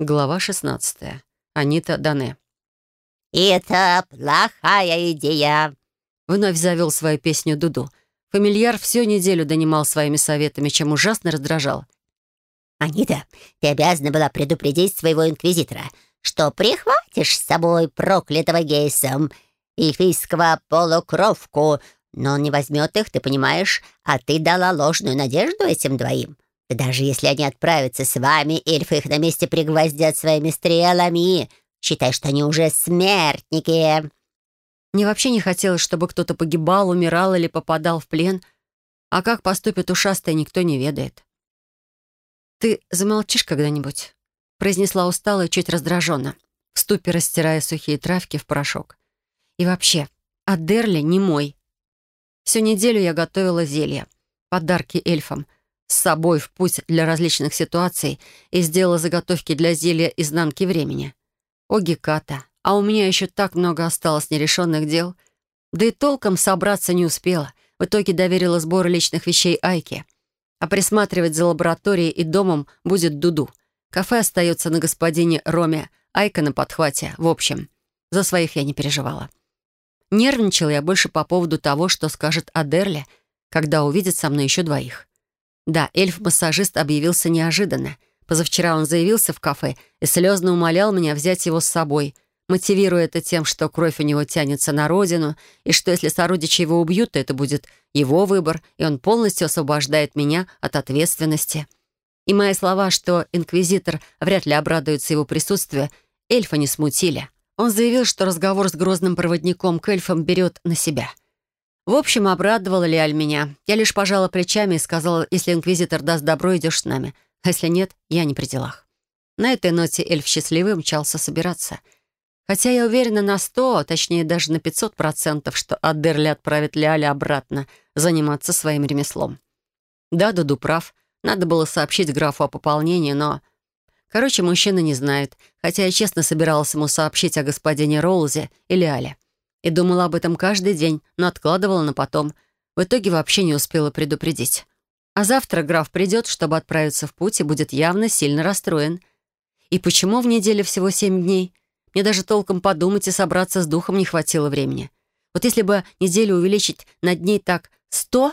Глава 16. Анита Дане. «Это плохая идея», — вновь завел свою песню Дуду. Фамильяр всю неделю донимал своими советами, чем ужасно раздражал. «Анита, ты обязана была предупредить своего инквизитора, что прихватишь с собой проклятого Гейсом, эльфийского полукровку, но он не возьмет их, ты понимаешь, а ты дала ложную надежду этим двоим. Даже если они отправятся с вами, эльфы их на месте пригвоздят своими стрелами. Считай, что они уже смертники». Мне вообще не хотелось, чтобы кто-то погибал, умирал или попадал в плен. А как поступит ушастая, никто не ведает. «Ты замолчишь когда-нибудь?» произнесла устало и чуть раздраженно, в ступе растирая сухие травки в порошок. «И вообще, Адерли не мой. Всю неделю я готовила зелья, подарки эльфам, с собой в путь для различных ситуаций и сделала заготовки для зелья изнанки времени. О, Геката, а у меня еще так много осталось нерешенных дел. Да и толком собраться не успела. В итоге доверила сбор личных вещей Айке. А присматривать за лабораторией и домом будет Дуду. Кафе остается на господине Роме, Айка на подхвате. В общем, за своих я не переживала. Нервничала я больше по поводу того, что скажет Адерле, когда увидит со мной еще двоих. Да, эльф-массажист объявился неожиданно. Позавчера он заявился в кафе и слезно умолял меня взять его с собой, мотивируя это тем, что кровь у него тянется на родину, и что если сородичи его убьют, то это будет его выбор, и он полностью освобождает меня от ответственности. И мои слова, что инквизитор вряд ли обрадуется его присутствию, эльфа не смутили. Он заявил, что разговор с грозным проводником к эльфам берет на себя. В общем, обрадовала Лиаль меня. Я лишь пожала плечами и сказала, если инквизитор даст добро, идешь с нами. А если нет, я не при делах. На этой ноте эльф счастливый мчался собираться. Хотя я уверена на сто, точнее даже на пятьсот процентов, что Адерли отправит Лиаля обратно заниматься своим ремеслом. Да, Дуду прав. Надо было сообщить графу о пополнении, но Короче, мужчина не знает, хотя я честно собиралась ему сообщить о господине Роузе или Але. И думала об этом каждый день, но откладывала на потом. В итоге вообще не успела предупредить. А завтра граф придет, чтобы отправиться в путь, и будет явно сильно расстроен. И почему в неделе всего семь дней? Мне даже толком подумать и собраться с духом не хватило времени. Вот если бы неделю увеличить на дней так сто...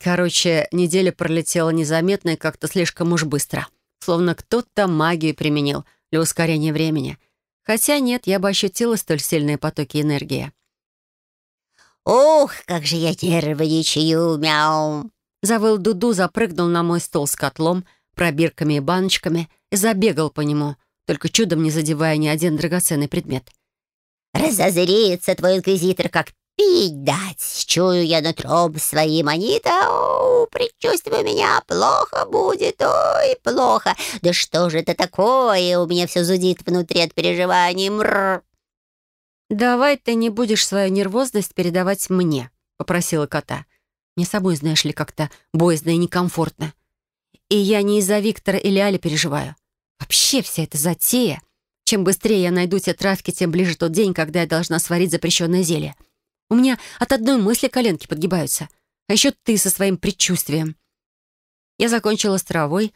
Короче, неделя пролетела незаметно и как-то слишком уж быстро словно кто-то магию применил для ускорения времени. Хотя нет, я бы ощутила столь сильные потоки энергии. «Ух, как же я нервничаю, мяу!» Завыл Дуду, запрыгнул на мой стол с котлом, пробирками и баночками и забегал по нему, только чудом не задевая ни один драгоценный предмет. «Разозрится твой инквизитор, как пить дать. Чую я нутром своим, Анита, о, предчувствие у меня плохо будет, ой, плохо. Да что же это такое? У меня все зудит внутри от переживаний. Мрр. «Давай ты не будешь свою нервозность передавать мне», — попросила кота. «Мне собой, знаешь ли, как-то боязно и некомфортно. И я не из-за Виктора или Али переживаю. Вообще вся эта затея. Чем быстрее я найду те травки, тем ближе тот день, когда я должна сварить запрещенное зелье. У меня от одной мысли коленки подгибаются. А еще ты со своим предчувствием. Я закончила с травой,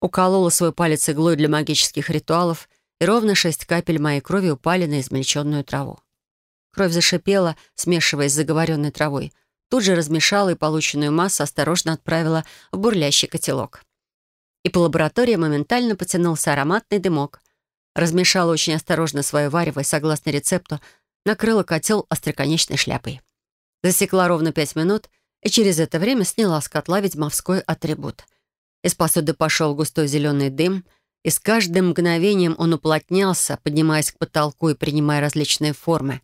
уколола свой палец иглой для магических ритуалов, и ровно шесть капель моей крови упали на измельченную траву. Кровь зашипела, смешиваясь с заговоренной травой. Тут же размешала и полученную массу осторожно отправила в бурлящий котелок. И по лаборатории моментально потянулся ароматный дымок. Размешала очень осторожно свое варево и, согласно рецепту, накрыла котел остроконечной шляпой. Засекла ровно пять минут и через это время сняла с котла ведьмовской атрибут. Из посуды пошел густой зеленый дым, и с каждым мгновением он уплотнялся, поднимаясь к потолку и принимая различные формы.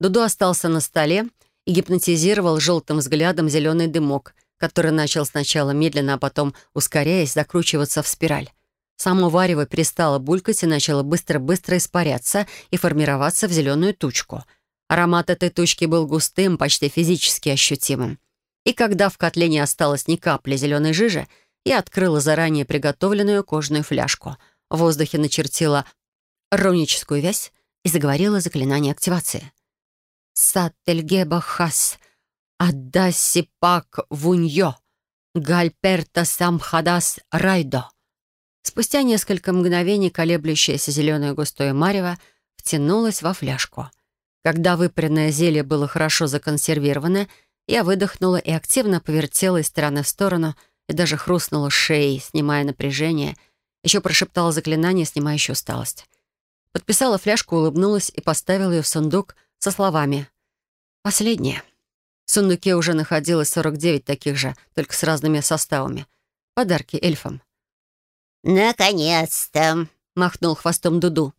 Дуду остался на столе и гипнотизировал желтым взглядом зеленый дымок, который начал сначала медленно, а потом, ускоряясь, закручиваться в спираль. Само варево перестало булькать и начало быстро-быстро испаряться и формироваться в зеленую тучку. Аромат этой тучки был густым, почти физически ощутимым. И когда в котле не осталось ни капли зеленой жижи, я открыла заранее приготовленную кожаную фляжку. В воздухе начертила руническую вязь и заговорила заклинание активации. «Саттельгеба хас, аддаси пак вуньо, гальперта самхадас райдо». Спустя несколько мгновений колеблющееся зеленое густое марево втянулось во фляжку. Когда выпаренное зелье было хорошо законсервировано, я выдохнула и активно повертела из стороны в сторону и даже хрустнула шеей, снимая напряжение. Еще прошептала заклинание, снимающее усталость. Подписала фляжку, улыбнулась и поставила ее в сундук со словами «Последнее». В сундуке уже находилось 49 таких же, только с разными составами. Подарки эльфам. «Наконец-то!» — махнул хвостом Дуду.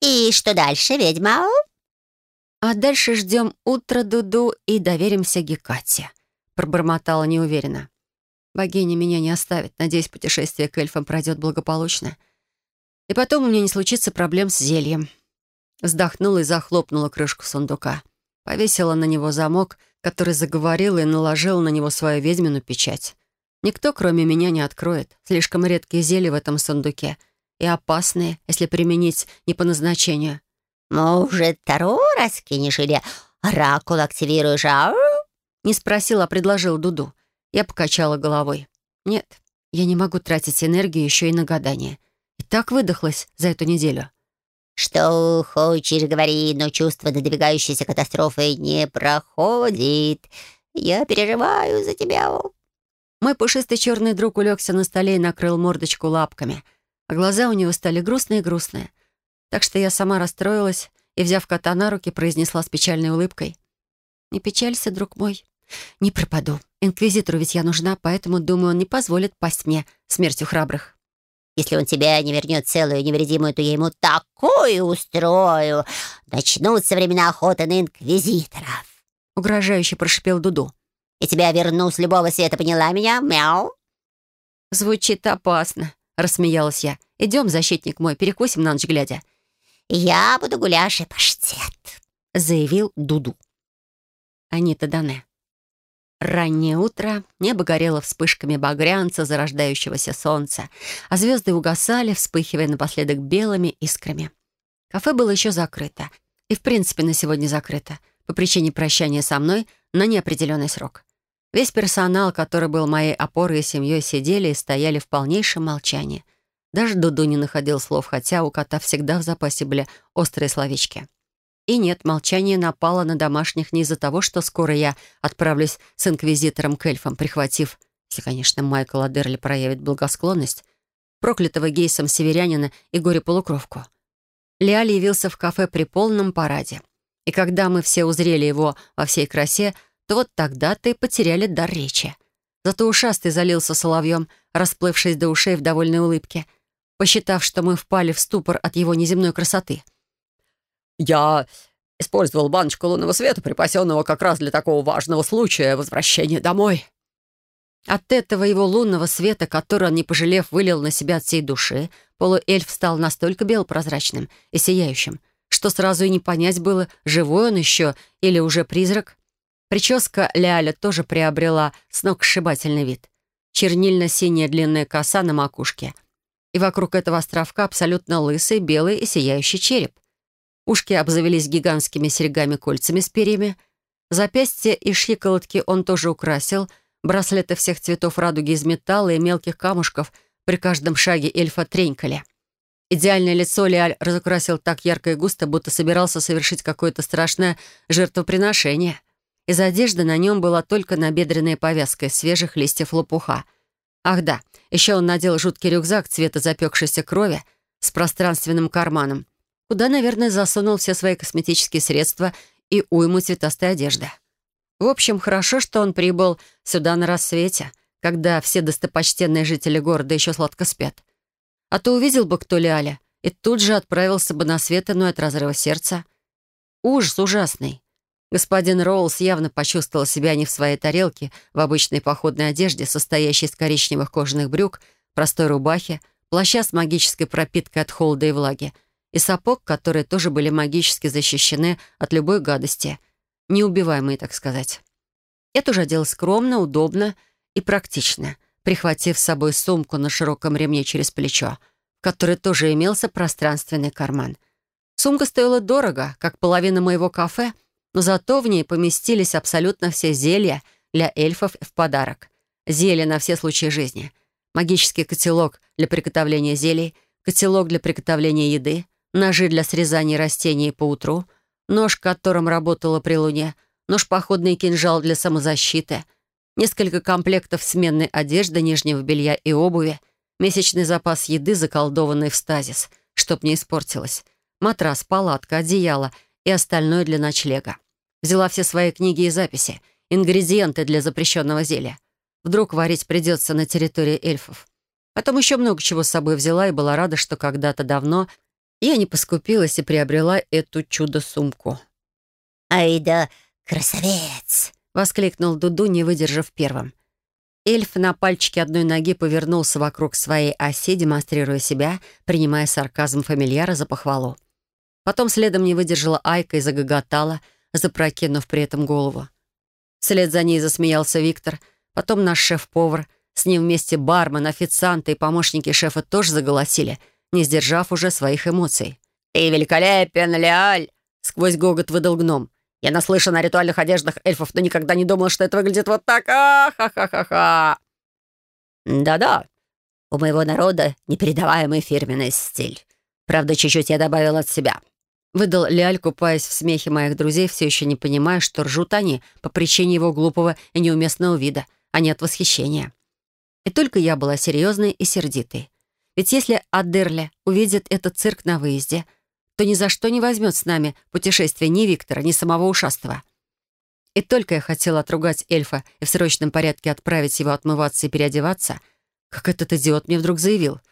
«И что дальше, ведьма?» «А дальше ждем утро Дуду и доверимся Гекате», — пробормотала неуверенно. «Богиня меня не оставит. Надеюсь, путешествие к эльфам пройдет благополучно. И потом у меня не случится проблем с зельем». Вздохнула и захлопнула крышку сундука. Повесила на него замок, который заговорил и наложила на него свою ведьмину печать. Никто, кроме меня, не откроет. Слишком редкие зелья в этом сундуке. И опасные, если применить не по назначению. «Может, второй раз кинешь или оракул активируешь, а?» Не спросил, а предложил Дуду. Я покачала головой. «Нет, я не могу тратить энергию еще и на гадание. И так выдохлась за эту неделю». «Что хочешь, говори, но чувство надвигающейся катастрофы не проходит. Я переживаю за тебя». Мой пушистый черный друг улегся на столе и накрыл мордочку лапками, а глаза у него стали грустные-грустные. Так что я сама расстроилась и, взяв кота на руки, произнесла с печальной улыбкой. «Не печалься, друг мой. Не пропаду. Инквизитору ведь я нужна, поэтому, думаю, он не позволит пасть мне смертью храбрых». Если он тебя не вернет целую и невредимую, то я ему такую устрою. Начнутся времена охоты на инквизиторов. Угрожающе прошипел Дуду. И тебя верну с любого света, поняла меня? Мяу!» «Звучит опасно», — рассмеялась я. «Идем, защитник мой, перекусим на ночь глядя». «Я буду гуляш и паштет», — заявил Дуду. Анита Дане. Раннее утро, небо горело вспышками багрянца зарождающегося солнца, а звезды угасали, вспыхивая напоследок белыми искрами. Кафе было еще закрыто. И, в принципе, на сегодня закрыто, по причине прощания со мной на неопределенный срок. Весь персонал, который был моей опорой и семьей, сидели и стояли в полнейшем молчании. Даже Дуду не находил слов, хотя у кота всегда в запасе были острые словечки. И нет, молчание напало на домашних не из-за того, что скоро я отправлюсь с инквизитором к эльфам, прихватив, если, конечно, Майкл Адерли проявит благосклонность, проклятого гейсом северянина и горе-полукровку. Леаль явился в кафе при полном параде. И когда мы все узрели его во всей красе, то вот тогда-то и потеряли дар речи. Зато ушастый залился соловьем, расплывшись до ушей в довольной улыбке, посчитав, что мы впали в ступор от его неземной красоты. «Я использовал баночку лунного света, припасенного как раз для такого важного случая возвращения домой». От этого его лунного света, который он, не пожалев, вылил на себя от всей души, полуэльф стал настолько белопрозрачным и сияющим, что сразу и не понять было, живой он еще или уже призрак. Прическа Ляля тоже приобрела сногсшибательный вид. Чернильно-синяя длинная коса на макушке. И вокруг этого островка абсолютно лысый, белый и сияющий череп. Ушки обзавелись гигантскими серьгами-кольцами с перьями. Запястья и щиколотки он тоже украсил. Браслеты всех цветов радуги из металла и мелких камушков при каждом шаге эльфа тренькали. Идеальное лицо Лиаль разукрасил так ярко и густо, будто собирался совершить какое-то страшное жертвоприношение — из одежды на нем была только набедренная повязка из свежих листьев лопуха. Ах да, еще он надел жуткий рюкзак цвета запекшейся крови с пространственным карманом, куда, наверное, засунул все свои косметические средства и уйму цветастой одежды. В общем, хорошо, что он прибыл сюда на рассвете, когда все достопочтенные жители города еще сладко спят. А то увидел бы кто Ляля и тут же отправился бы на свет иной от разрыва сердца. Ужас ужасный. Господин Роулс явно почувствовал себя не в своей тарелке, в обычной походной одежде, состоящей из коричневых кожаных брюк, простой рубахи, плаща с магической пропиткой от холода и влаги, и сапог, которые тоже были магически защищены от любой гадости, неубиваемые, так сказать. Я тоже одела скромно, удобно и практично, прихватив с собой сумку на широком ремне через плечо, в которой тоже имелся пространственный карман. Сумка стоила дорого, как половина моего кафе — но зато в ней поместились абсолютно все зелья для эльфов в подарок. Зелья на все случаи жизни. магический котелок для приготовления зелий, котелок для приготовления еды, ножи для срезания растений по утру, нож, которым работала при луне, нож походный кинжал для самозащиты, несколько комплектов сменной одежды, нижнего белья и обуви, месячный запас еды, заколдованный в стазис, чтоб не испортилось, матрас, палатка, одеяло и остальное для ночлега. Взяла все свои книги и записи, ингредиенты для запрещенного зелья. Вдруг варить придется на территории эльфов. Потом еще много чего с собой взяла и была рада, что когда-то давно я не поскупилась и приобрела эту чудо-сумку. «Ай да красавец!» — воскликнул Дуду, не выдержав первым. Эльф на пальчике одной ноги повернулся вокруг своей оси, демонстрируя себя, принимая сарказм фамильяра за похвалу. Потом следом не выдержала Айка и загоготала, запрокинув при этом голову. Вслед за ней засмеялся Виктор, потом наш шеф-повар, с ним вместе бармен, официанты и помощники шефа тоже заголосили, не сдержав уже своих эмоций. «Ты великолепен, Леаль!» — сквозь гогот выдал гном. «Я наслышан о ритуальных одеждах эльфов, но никогда не думал, что это выглядит вот так. А-ха-ха-ха-ха!» «Да-да, у моего народа непередаваемый фирменный стиль. Правда, чуть-чуть я добавил от себя. Выдал Лиаль, купаясь в смехе моих друзей, все еще не понимая, что ржут они по причине его глупого и неуместного вида, а не от восхищения. И только я была серьезной и сердитой. Ведь если Адерля увидит этот цирк на выезде, то ни за что не возьмет с нами путешествие ни Виктора, ни самого ушастого. И только я хотела отругать эльфа и в срочном порядке отправить его отмываться и переодеваться, как этот идиот мне вдруг заявил —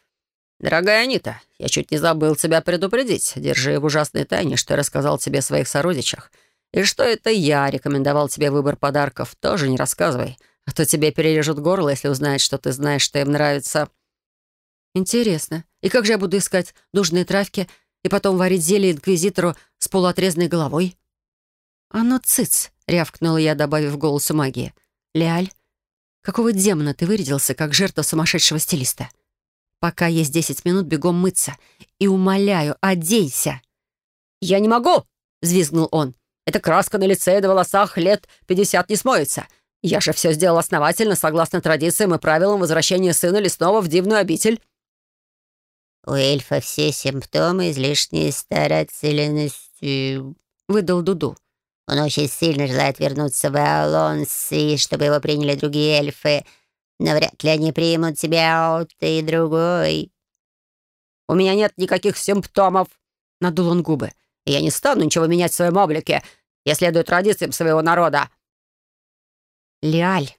«Дорогая Анита, я чуть не забыл тебя предупредить. Держи в ужасной тайне, что я рассказал тебе о своих сородичах. И что это я рекомендовал тебе выбор подарков, тоже не рассказывай. А то тебе перережут горло, если узнают, что ты знаешь, что им нравится». «Интересно. И как же я буду искать нужные травки и потом варить зелье инквизитору с полуотрезанной головой?» «А ну, цыц!» — рявкнула я, добавив голосу магии. «Ляль, какого демона ты вырядился, как жертва сумасшедшего стилиста?» Пока есть десять минут, бегом мыться. И умоляю, оденься!» «Я не могу!» — взвизгнул он. «Эта краска на лице и на волосах лет пятьдесят не смоется. Я же все сделал основательно, согласно традициям и правилам возвращения сына лесного в дивную обитель». «У эльфа все симптомы излишней старательности», — выдал Дуду. «Он очень сильно желает вернуться в Эолонс, и чтобы его приняли другие эльфы, но вряд ли они примут тебя, ты другой». «У меня нет никаких симптомов», — надул он губы. «Я не стану ничего менять в своем облике. Я следую традициям своего народа». «Лиаль,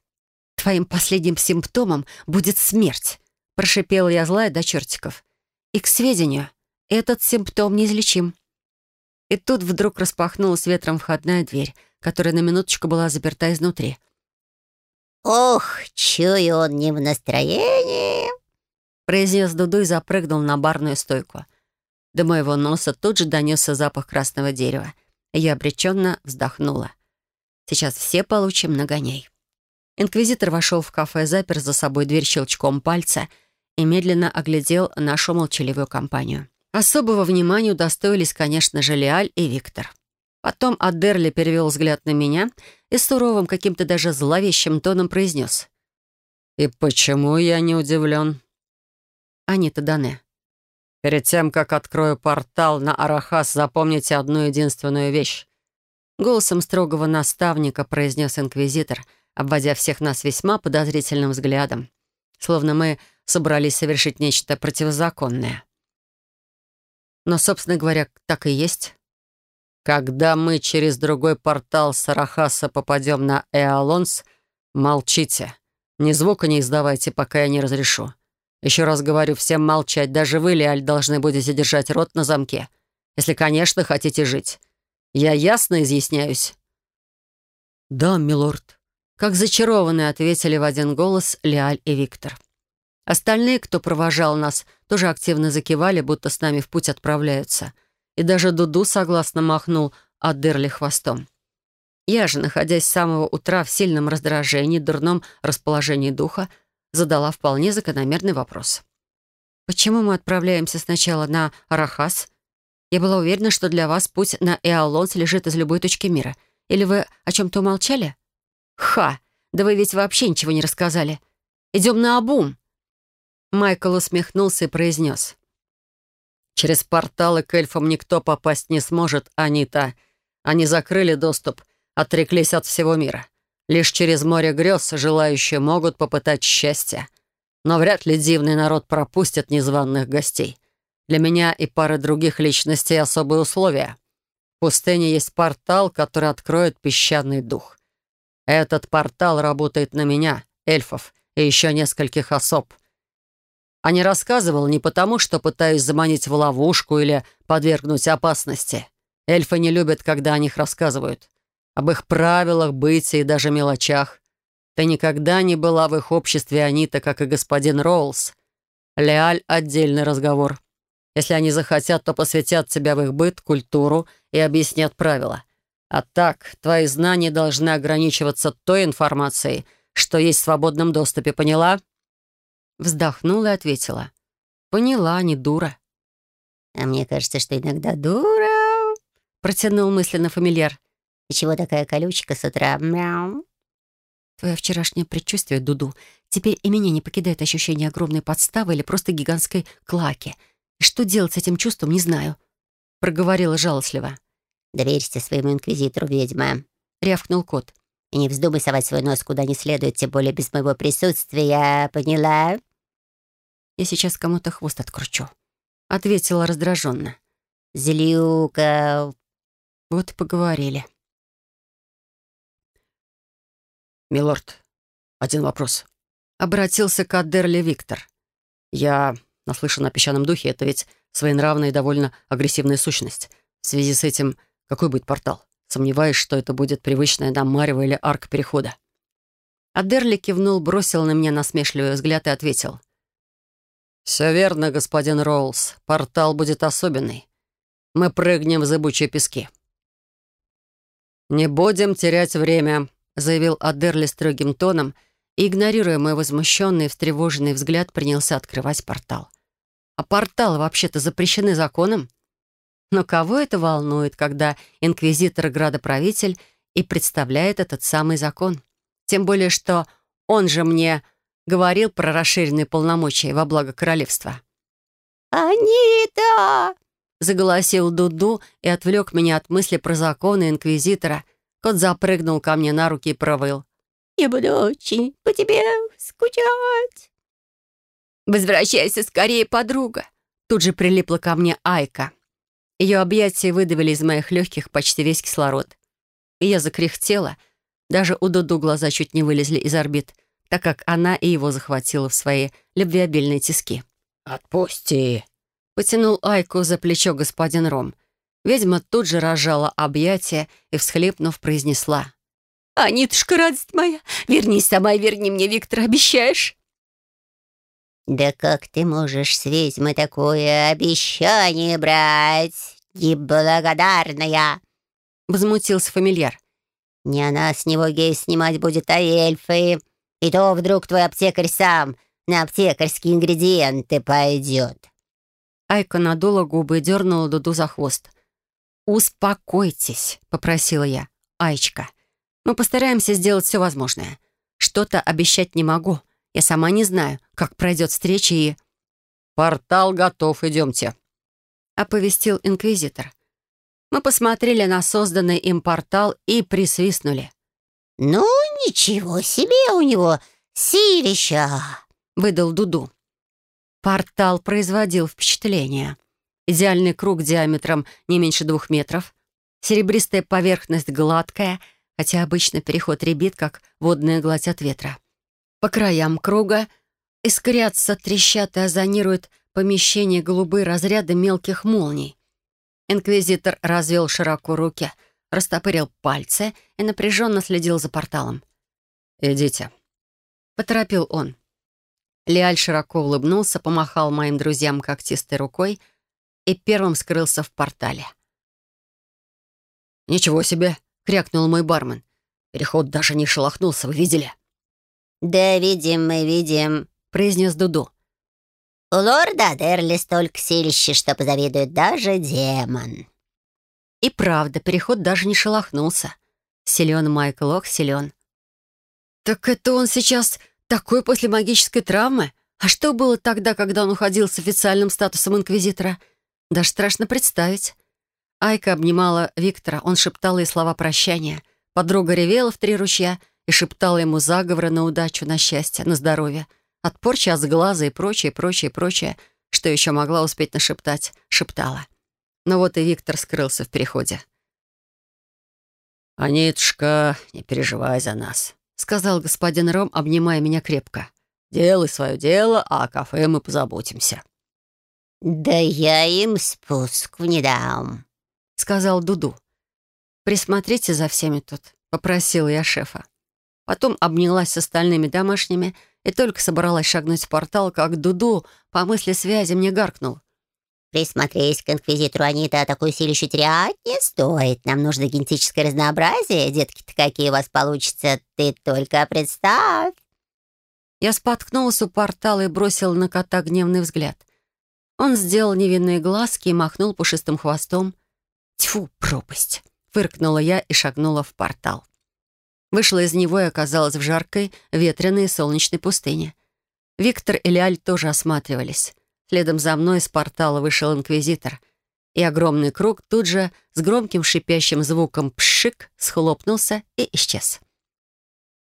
твоим последним симптомом будет смерть», — прошипела я злая до чертиков. «И к сведению, этот симптом неизлечим». И тут вдруг распахнулась ветром входная дверь, которая на минуточку была заперта изнутри. «Ох, чую он не в настроении!» произнес Дуду и запрыгнул на барную стойку. До моего носа тут же донесся запах красного дерева. Я обреченно вздохнула. Сейчас все получим нагоняй. Инквизитор вошел в кафе, запер за собой дверь щелчком пальца и медленно оглядел нашу молчаливую компанию. Особого внимания удостоились, конечно же, Леаль и Виктор. Потом Адерли перевел взгляд на меня и суровым, каким-то даже зловещим тоном произнес. «И почему я не удивлен?» «Анита Дане». «Перед тем, как открою портал на Арахас, запомните одну единственную вещь». Голосом строгого наставника произнес инквизитор, обводя всех нас весьма подозрительным взглядом, словно мы собрались совершить нечто противозаконное. Но, собственно говоря, так и есть. Когда мы через другой портал Сарахаса попадем на Эолонс, молчите. Ни звука не издавайте, пока я не разрешу. Еще раз говорю, всем молчать. Даже вы, Лиаль, должны будете держать рот на замке. Если, конечно, хотите жить. Я ясно изъясняюсь?» «Да, милорд», — как зачарованные ответили в один голос Лиаль и Виктор. Остальные, кто провожал нас, тоже активно закивали, будто с нами в путь отправляются — и даже Дуду согласно махнул от Дерли хвостом. Я же, находясь с самого утра в сильном раздражении, дурном расположении духа, задала вполне закономерный вопрос. «Почему мы отправляемся сначала на Арахас? Я была уверена, что для вас путь на Эолонс лежит из любой точки мира. Или вы о чем-то умолчали?» «Ха! Да вы ведь вообще ничего не рассказали. Идем на Абум!» Майкл усмехнулся и произнес. «Через порталы к эльфам никто попасть не сможет, Анита. Они закрыли доступ, отреклись от всего мира. Лишь через море грез желающие могут попытать счастья. Но вряд ли дивный народ пропустит незваных гостей. Для меня и пары других личностей особые условия. В пустыне есть портал, который откроет песчаный дух. Этот портал работает на меня, эльфов и еще нескольких особ. А не рассказывал не потому, что пытаюсь заманить в ловушку или подвергнуть опасности. Эльфы не любят, когда о них рассказывают. Об их правилах, бытии и даже мелочах. Ты никогда не была в их обществе, Анита, как и господин Роулс. Леаль — отдельный разговор. Если они захотят, то посвятят тебя в их быт, культуру и объяснят правила. А так, твои знания должны ограничиваться той информацией, что есть в свободном доступе, поняла?» Вздохнула и ответила. «Поняла, не дура». «А мне кажется, что иногда дура», — протянул мысленно фамильяр. «И чего такая колючка с утра? Мяу». Твое вчерашнее предчувствие, Дуду, теперь и меня не покидает ощущение огромной подставы или просто гигантской клаки. И что делать с этим чувством, не знаю. Проговорила жалостливо. «Доверься своему инквизитору, ведьма», — рявкнул кот. «И не вздумай совать свой нос куда не следует, тем более без моего присутствия, поняла?» «Я сейчас кому-то хвост откручу», — ответила раздраженно. «Злюка». Вот и поговорили. «Милорд, один вопрос». Обратился к Адерли Виктор. «Я наслышан о песчаном духе. Это ведь своенравная и довольно агрессивная сущность. В связи с этим какой будет портал? Сомневаюсь, что это будет привычная нам Марева или арк перехода». Адерли кивнул, бросил на меня насмешливый взгляд и ответил. «Все верно, господин Роулс. Портал будет особенный. Мы прыгнем в зыбучие пески». «Не будем терять время», заявил Адерли строгим тоном и, игнорируя мой возмущенный и встревоженный взгляд, принялся открывать портал. А порталы вообще-то запрещены законом. Но кого это волнует, когда инквизитор-градоправитель и представляет этот самый закон? Тем более, что он же мне говорил про расширенные полномочия во благо королевства. «Анита!» — заголосил Дуду и отвлек меня от мысли про законы инквизитора, Кот запрыгнул ко мне на руки и провыл. «Я буду очень по тебе скучать». «Возвращайся скорее, подруга!» Тут же прилипла ко мне Айка. Ее объятия выдавили из моих легких почти весь кислород. И я закряхтела. Даже у Дуду глаза чуть не вылезли из орбит, так как она и его захватила в свои любвеобильные тиски. «Отпусти!» — потянул Айку за плечо господин Ром. Ведьма тут же разжала объятия и, всхлипнув, произнесла. «Анитушка, радость моя, вернись сама и верни мне Виктора, обещаешь?» «Да как ты можешь с ведьмой такое обещание брать, неблагодарная?» Возмутился фамильяр. «Не она с него гей снимать будет, а эльфы. И то вдруг твой аптекарь сам на аптекарские ингредиенты пойдет». Айка надула губы и дернула Дуду за хвост. «Успокойтесь», — попросила я. «Аечка, мы постараемся сделать все возможное. Что-то обещать не могу. Я сама не знаю, как пройдет встреча и...» «Портал готов, идемте», — оповестил инквизитор. Мы посмотрели на созданный им портал и присвистнули. «Ну, ничего себе у него силища!» — выдал Дуду. Портал производил впечатление идеальный круг диаметром не меньше двух метров, серебристая поверхность гладкая, хотя обычно переход ребит, как водная гладь от ветра. По краям круга искрятся, трещат и озонируют помещение голубые разряды мелких молний. Инквизитор развел широко руки, растопырил пальцы и напряженно следил за порталом. «Идите», — поторопил он. Лиаль широко улыбнулся, помахал моим друзьям когтистой рукой — и первым скрылся в портале. «Ничего себе!» — крякнул мой бармен. «Переход даже не шелохнулся, вы видели?» «Да видим мы, видим», — произнес Дуду. «У лорда Дерли столько силища, что позавидует даже демон». И правда, переход даже не шелохнулся. Силен Майкл Ох, силен. «Так это он сейчас такой после магической травмы? А что было тогда, когда он уходил с официальным статусом инквизитора? Даже страшно представить. Айка обнимала Виктора, он шептал ей слова прощания. Подруга ревела в три ручья и шептала ему заговоры на удачу, на счастье, на здоровье. От порчи от глаза и прочее, прочее, прочее. Что еще могла успеть нашептать, шептала. Но вот и Виктор скрылся в переходе. «Анитушка, не переживай за нас», — сказал господин Ром, обнимая меня крепко. «Делай свое дело, а о кафе мы позаботимся». «Да я им спуск не дам», — сказал Дуду. «Присмотрите за всеми тут», — попросила я шефа. Потом обнялась с остальными домашними и только собралась шагнуть в портал, как Дуду, по мысли связи, мне гаркнул. Присмотреть к инквизитору Анита, такую силищу терять не стоит. Нам нужно генетическое разнообразие. Детки-то какие у вас получатся, ты только представь. Я споткнулась у портала и бросила на кота гневный взгляд. Он сделал невинные глазки и махнул пушистым хвостом. «Тьфу, пропасть!» — фыркнула я и шагнула в портал. Вышла из него и оказалась в жаркой, ветреной солнечной пустыне. Виктор и Ляль тоже осматривались. Следом за мной из портала вышел инквизитор, и огромный круг тут же с громким шипящим звуком «пшик» схлопнулся и исчез.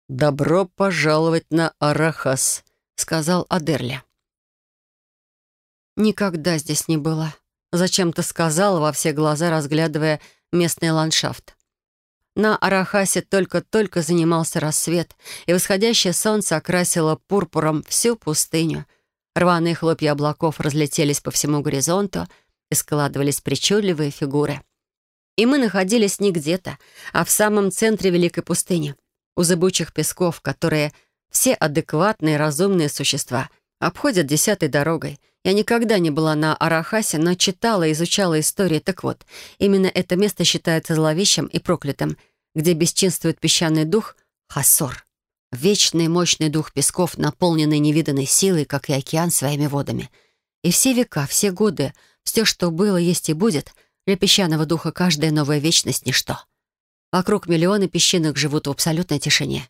«Добро пожаловать на Арахас», — сказал Адерля. «Никогда здесь не было», — зачем-то сказала во все глаза, разглядывая местный ландшафт. На Арахасе только-только занимался рассвет, и восходящее солнце окрасило пурпуром всю пустыню — Рваные хлопья облаков разлетелись по всему горизонту и складывались причудливые фигуры. И мы находились не где-то, а в самом центре Великой пустыни, у зыбучих песков, которые все адекватные разумные существа обходят десятой дорогой. Я никогда не была на Арахасе, но читала и изучала истории. Так вот, именно это место считается зловещим и проклятым, где бесчинствует песчаный дух Хасор. Вечный мощный дух песков, наполненный невиданной силой, как и океан своими водами. И все века, все годы, все, что было, есть и будет, для песчаного духа каждая новая вечность — ничто. Вокруг миллионы песчинок живут в абсолютной тишине.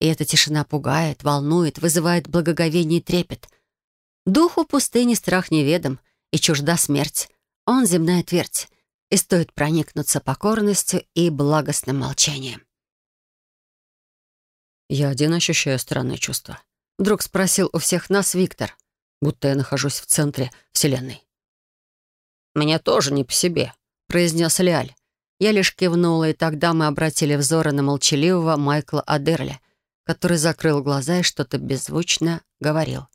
И эта тишина пугает, волнует, вызывает благоговение и трепет. Духу пустыни страх неведом и чужда смерть. Он земная твердь, и стоит проникнуться покорностью и благостным молчанием. «Я один ощущаю странное чувство», — вдруг спросил у всех нас Виктор, будто я нахожусь в центре Вселенной. «Мне тоже не по себе», — произнес Лиаль. Я лишь кивнула, и тогда мы обратили взоры на молчаливого Майкла Адерля, который закрыл глаза и что-то беззвучно говорил.